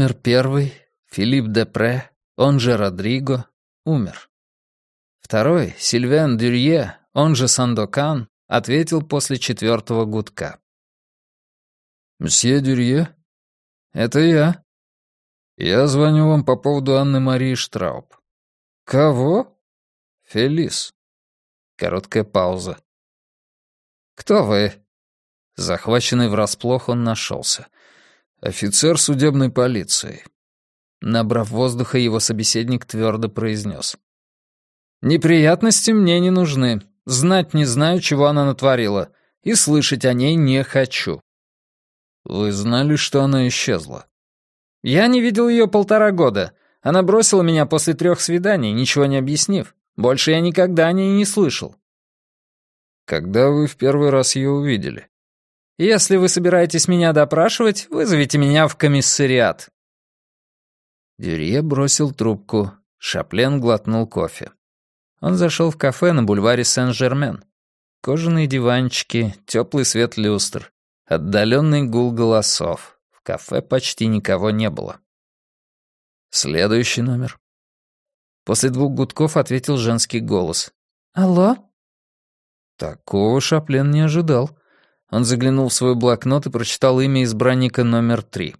Номер первый, Филипп Депре, он же Родриго, умер. Второй, Сильвен Дюрье, он же Сандокан, ответил после четвертого гудка. «Мсье Дюрье?» «Это я. Я звоню вам по поводу Анны Марии Штрауб». «Кого?» «Фелис». Короткая пауза. «Кто вы?» Захваченный врасплох, он нашелся. «Офицер судебной полиции». Набрав воздуха, его собеседник твердо произнес. «Неприятности мне не нужны. Знать не знаю, чего она натворила. И слышать о ней не хочу». «Вы знали, что она исчезла?» «Я не видел ее полтора года. Она бросила меня после трех свиданий, ничего не объяснив. Больше я никогда о ней не слышал». «Когда вы в первый раз ее увидели?» «Если вы собираетесь меня допрашивать, вызовите меня в комиссариат». Дюрье бросил трубку. Шаплен глотнул кофе. Он зашел в кафе на бульваре Сен-Жермен. Кожаные диванчики, теплый свет люстр, отдаленный гул голосов. В кафе почти никого не было. Следующий номер. После двух гудков ответил женский голос. «Алло?» Такого Шаплен не ожидал. Он заглянул в свой блокнот и прочитал имя избранника номер три.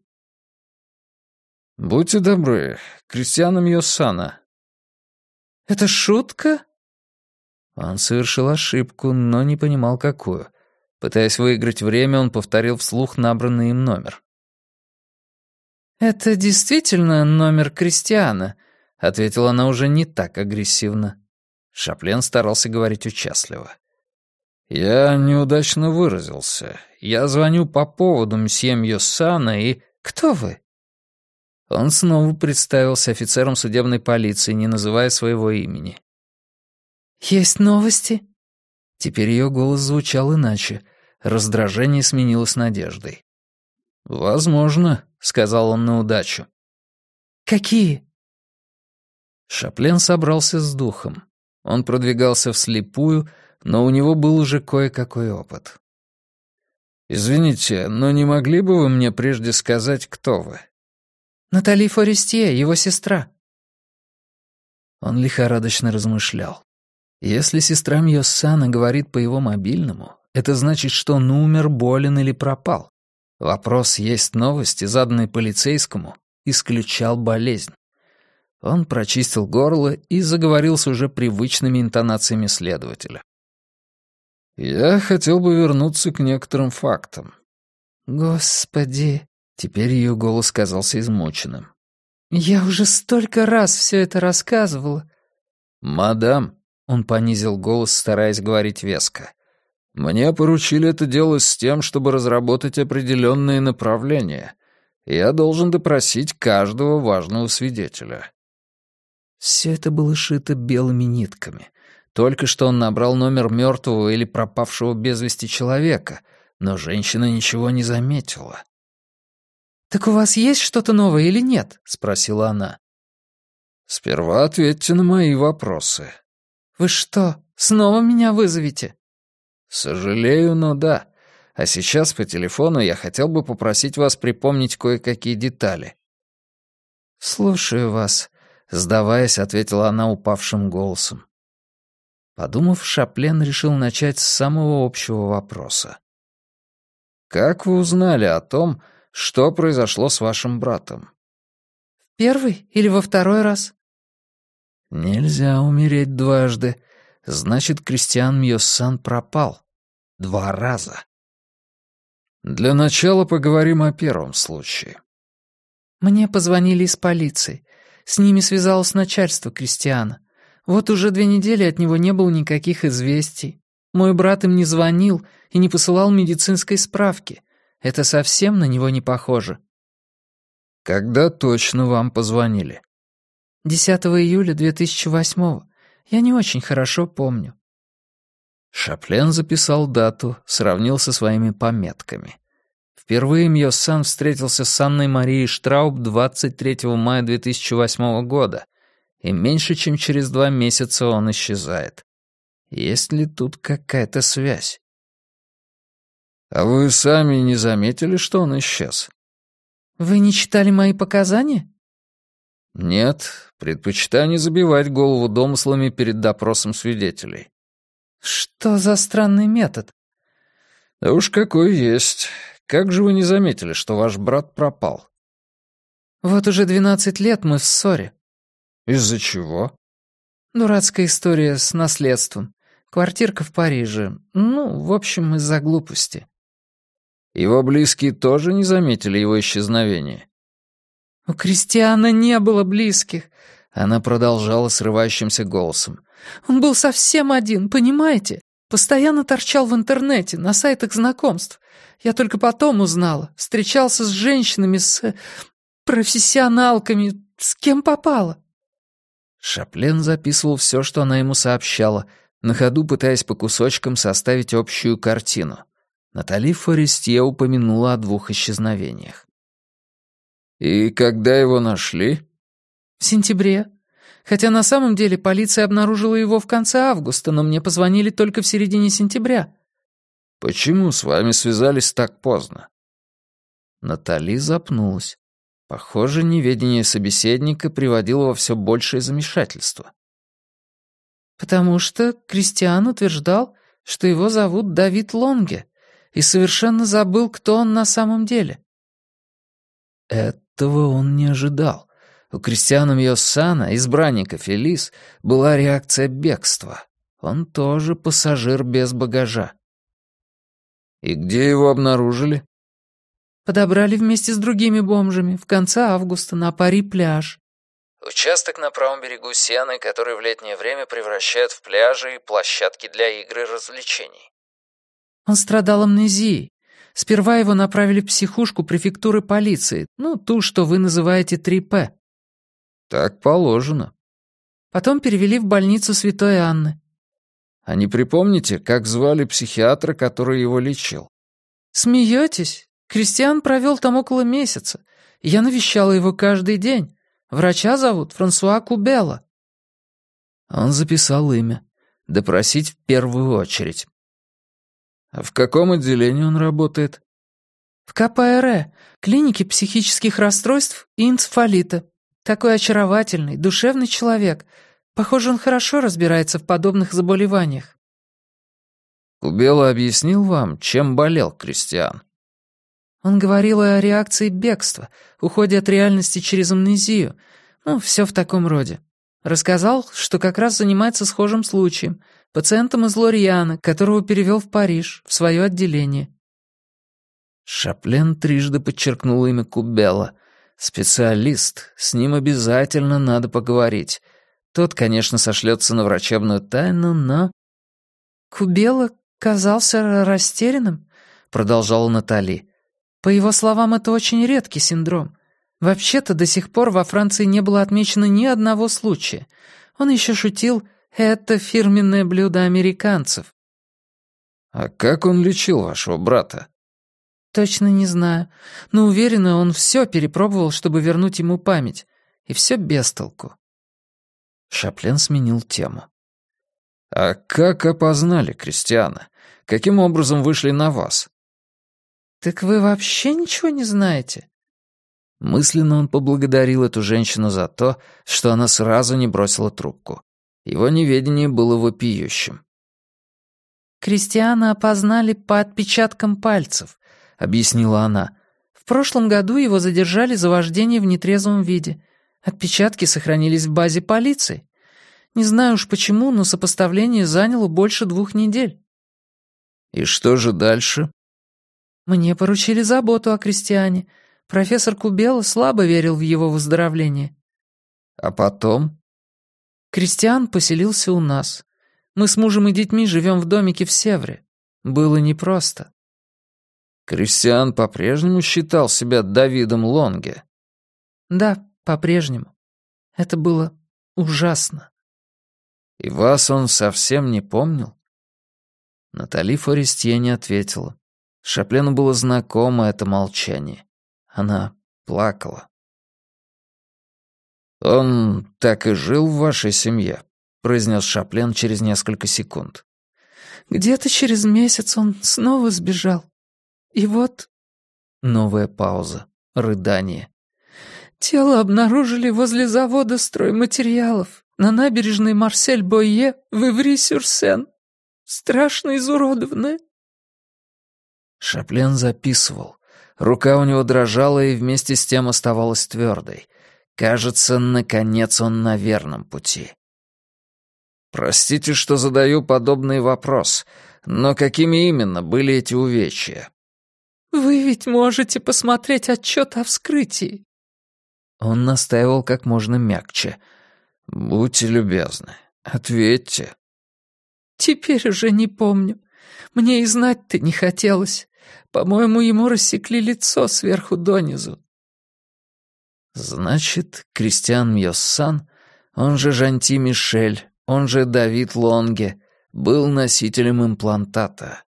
«Будьте добры, Кристиана Мьосана, «Это шутка?» Он совершил ошибку, но не понимал, какую. Пытаясь выиграть время, он повторил вслух набранный им номер. «Это действительно номер Кристиана», — ответила она уже не так агрессивно. Шаплен старался говорить участливо. «Я неудачно выразился. Я звоню по поводу мсье Мьосана и...» «Кто вы?» Он снова представился офицером судебной полиции, не называя своего имени. «Есть новости?» Теперь ее голос звучал иначе. Раздражение сменилось надеждой. «Возможно», — сказал он на удачу. «Какие?» Шаплен собрался с духом. Он продвигался вслепую, но у него был уже кое-какой опыт. «Извините, но не могли бы вы мне прежде сказать, кто вы?» Натали Форестье, его сестра». Он лихорадочно размышлял. Если сестра Мьоссана говорит по его мобильному, это значит, что он умер, болен или пропал. Вопрос «есть новости», заданный полицейскому, исключал болезнь. Он прочистил горло и заговорил с уже привычными интонациями следователя. «Я хотел бы вернуться к некоторым фактам». «Господи!» Теперь ее голос казался измученным. «Я уже столько раз все это рассказывала». «Мадам», — он понизил голос, стараясь говорить веско, «мне поручили это дело с тем, чтобы разработать определенные направления. Я должен допросить каждого важного свидетеля». Все это было шито белыми нитками. Только что он набрал номер мертвого или пропавшего без вести человека, но женщина ничего не заметила. «Так у вас есть что-то новое или нет?» — спросила она. «Сперва ответьте на мои вопросы». «Вы что, снова меня вызовете?» «Сожалею, но да. А сейчас по телефону я хотел бы попросить вас припомнить кое-какие детали». «Слушаю вас», — сдаваясь, ответила она упавшим голосом. Подумав, Шаплен решил начать с самого общего вопроса. «Как вы узнали о том, что произошло с вашим братом?» «В первый или во второй раз?» «Нельзя умереть дважды. Значит, Кристиан Мьоссан пропал. Два раза». «Для начала поговорим о первом случае». «Мне позвонили из полиции. С ними связалось начальство Кристиана. Вот уже две недели от него не было никаких известий. Мой брат им не звонил и не посылал медицинской справки. Это совсем на него не похоже». «Когда точно вам позвонили?» «10 июля 2008-го. Я не очень хорошо помню». Шаплен записал дату, сравнил со своими пометками. Впервые Мьоссан встретился с Анной Марией Штрауб 23 мая 2008 года, и меньше чем через два месяца он исчезает. Есть ли тут какая-то связь? «А вы сами не заметили, что он исчез?» «Вы не читали мои показания?» «Нет, предпочитаю не забивать голову домыслами перед допросом свидетелей». «Что за странный метод?» «Да уж какой есть. Как же вы не заметили, что ваш брат пропал?» «Вот уже двенадцать лет мы в ссоре». «Из-за чего?» «Дурацкая история с наследством. Квартирка в Париже. Ну, в общем, из-за глупости». Его близкие тоже не заметили его исчезновения? «У Кристиана не было близких», — она продолжала срывающимся голосом. «Он был совсем один, понимаете? Постоянно торчал в интернете, на сайтах знакомств. Я только потом узнала. Встречался с женщинами, с профессионалками, с кем попало». Шаплен записывал все, что она ему сообщала, на ходу пытаясь по кусочкам составить общую картину. Натали Форестье упомянула о двух исчезновениях. «И когда его нашли?» «В сентябре. Хотя на самом деле полиция обнаружила его в конце августа, но мне позвонили только в середине сентября». «Почему с вами связались так поздно?» Натали запнулась. Похоже, неведение собеседника приводило во все большее замешательство. «Потому что Кристиан утверждал, что его зовут Давид Лонге и совершенно забыл, кто он на самом деле. Этого он не ожидал. У Кристиана Мьоссана, избранника Фелис, была реакция бегства. Он тоже пассажир без багажа. «И где его обнаружили?» «Подобрали вместе с другими бомжами в конце августа на Пари-пляж». Участок на правом берегу Сены, который в летнее время превращают в пляжи и площадки для игр и развлечений. Он страдал амнезией. Сперва его направили в психушку префектуры полиции, ну, ту, что вы называете 3П. Так положено. Потом перевели в больницу Святой Анны. А не припомните, как звали психиатра, который его лечил? Смеетесь? Кристиан провел там около месяца. Я навещала его каждый день. Врача зовут Франсуа Кубела. Он записал имя. Допросить в первую очередь. А в каком отделении он работает? В КПРЭ, клинике психических расстройств и энцефалита. Такой очаровательный, душевный человек. Похоже, он хорошо разбирается в подобных заболеваниях. Кубела объяснил вам, чем болел Кристиан? Он говорил о реакции бегства, уходе от реальности через амнезию. Ну, все в таком роде. Рассказал, что как раз занимается схожим случаем, пациентом из Лориана, которого перевел в Париж, в свое отделение. Шаплен трижды подчеркнул имя Кубела. Специалист, с ним обязательно надо поговорить. Тот, конечно, сошлется на врачебную тайну, но... «Кубела казался растерянным», — продолжала Натали. «По его словам, это очень редкий синдром. Вообще-то до сих пор во Франции не было отмечено ни одного случая. Он еще шутил, это фирменное блюдо американцев. А как он лечил вашего брата? Точно не знаю, но уверена, он все перепробовал, чтобы вернуть ему память. И все без толку. Шаплен сменил тему. «А как опознали Кристиана? Каким образом вышли на вас?» «Так вы вообще ничего не знаете?» Мысленно он поблагодарил эту женщину за то, что она сразу не бросила трубку. Его неведение было вопиющим. «Кристиана опознали по отпечаткам пальцев», — объяснила она. «В прошлом году его задержали за вождение в нетрезвом виде. Отпечатки сохранились в базе полиции. Не знаю уж почему, но сопоставление заняло больше двух недель». «И что же дальше?» «Мне поручили заботу о Кристиане», Профессор Кубела слабо верил в его выздоровление. А потом? Кристиан поселился у нас. Мы с мужем и детьми живем в домике в Севре. Было непросто. Кристиан по-прежнему считал себя Давидом Лонге? Да, по-прежнему. Это было ужасно. И вас он совсем не помнил? Натали Форестье не ответила. Шаплену было знакомо это молчание. Она плакала. «Он так и жил в вашей семье», — произнес Шаплен через несколько секунд. «Где-то через месяц он снова сбежал. И вот...» Новая пауза. рыдание. «Тело обнаружили возле завода стройматериалов на набережной Марсель-Бойе в Иври-Сюрсен. Страшно изуродованное». Шаплен записывал. Рука у него дрожала и вместе с тем оставалась твердой. Кажется, наконец он на верном пути. «Простите, что задаю подобный вопрос, но какими именно были эти увечья?» «Вы ведь можете посмотреть отчет о вскрытии». Он настаивал как можно мягче. «Будьте любезны, ответьте». «Теперь уже не помню. Мне и знать-то не хотелось. По-моему, ему рассекли лицо сверху донизу». «Значит, Кристиан Мьоссан, он же Жанти Мишель, он же Давид Лонге, был носителем имплантата,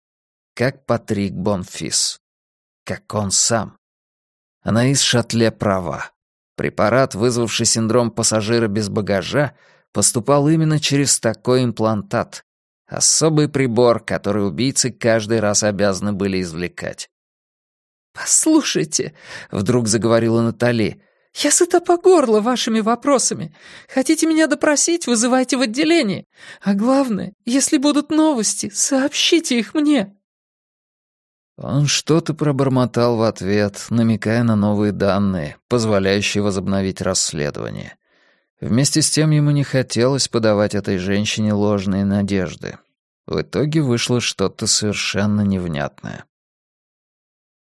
как Патрик Бонфис, как он сам. Она из Шатле права. Препарат, вызвавший синдром пассажира без багажа, поступал именно через такой имплантат. Особый прибор, который убийцы каждый раз обязаны были извлекать. «Послушайте», — вдруг заговорила Натали, «Я сыта по горло вашими вопросами. Хотите меня допросить, вызывайте в отделение. А главное, если будут новости, сообщите их мне». Он что-то пробормотал в ответ, намекая на новые данные, позволяющие возобновить расследование. Вместе с тем ему не хотелось подавать этой женщине ложные надежды. В итоге вышло что-то совершенно невнятное.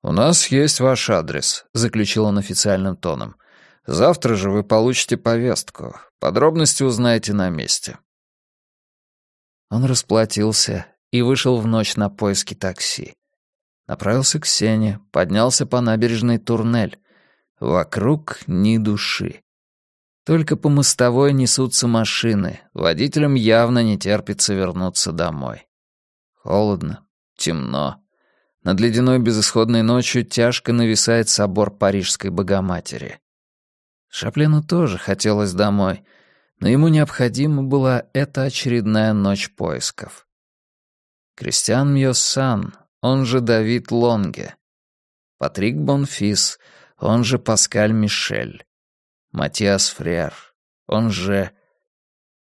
«У нас есть ваш адрес», — заключил он официальным тоном. Завтра же вы получите повестку. Подробности узнаете на месте». Он расплатился и вышел в ночь на поиски такси. Направился к Сене, поднялся по набережной Турнель. Вокруг ни души. Только по мостовой несутся машины, водителям явно не терпится вернуться домой. Холодно, темно. Над ледяной безысходной ночью тяжко нависает собор Парижской Богоматери. Шаплену тоже хотелось домой, но ему необходима была эта очередная ночь поисков. Кристиан Мьоссан, он же Давид Лонге. Патрик Бонфис, он же Паскаль Мишель. Матиас Фрер, он же...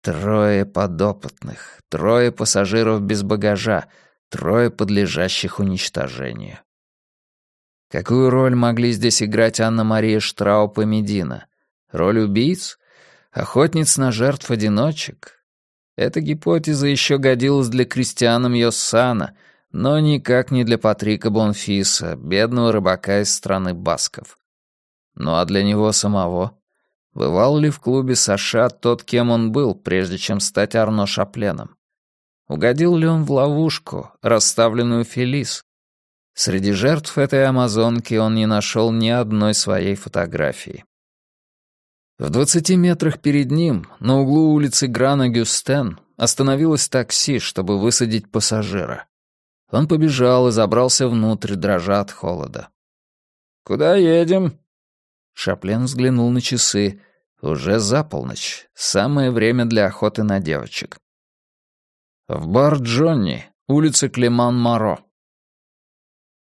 Трое подопытных, трое пассажиров без багажа, трое подлежащих уничтожению. Какую роль могли здесь играть Анна-Мария Штрауп и Медина? Роль убийц? Охотниц на жертв-одиночек? Эта гипотеза еще годилась для Кристиана Мьоссана, но никак не для Патрика Бонфиса, бедного рыбака из страны Басков. Ну а для него самого? Бывал ли в клубе Саша тот, кем он был, прежде чем стать Арно Шапленом? Угодил ли он в ловушку, расставленную Фелис? Среди жертв этой амазонки он не нашел ни одной своей фотографии. В двадцати метрах перед ним, на углу улицы Грана-Гюстен, остановилось такси, чтобы высадить пассажира. Он побежал и забрался внутрь, дрожа от холода. «Куда едем?» Шаплен взглянул на часы. Уже за полночь. Самое время для охоты на девочек. «В бар Джонни, улица Клеман-Маро»,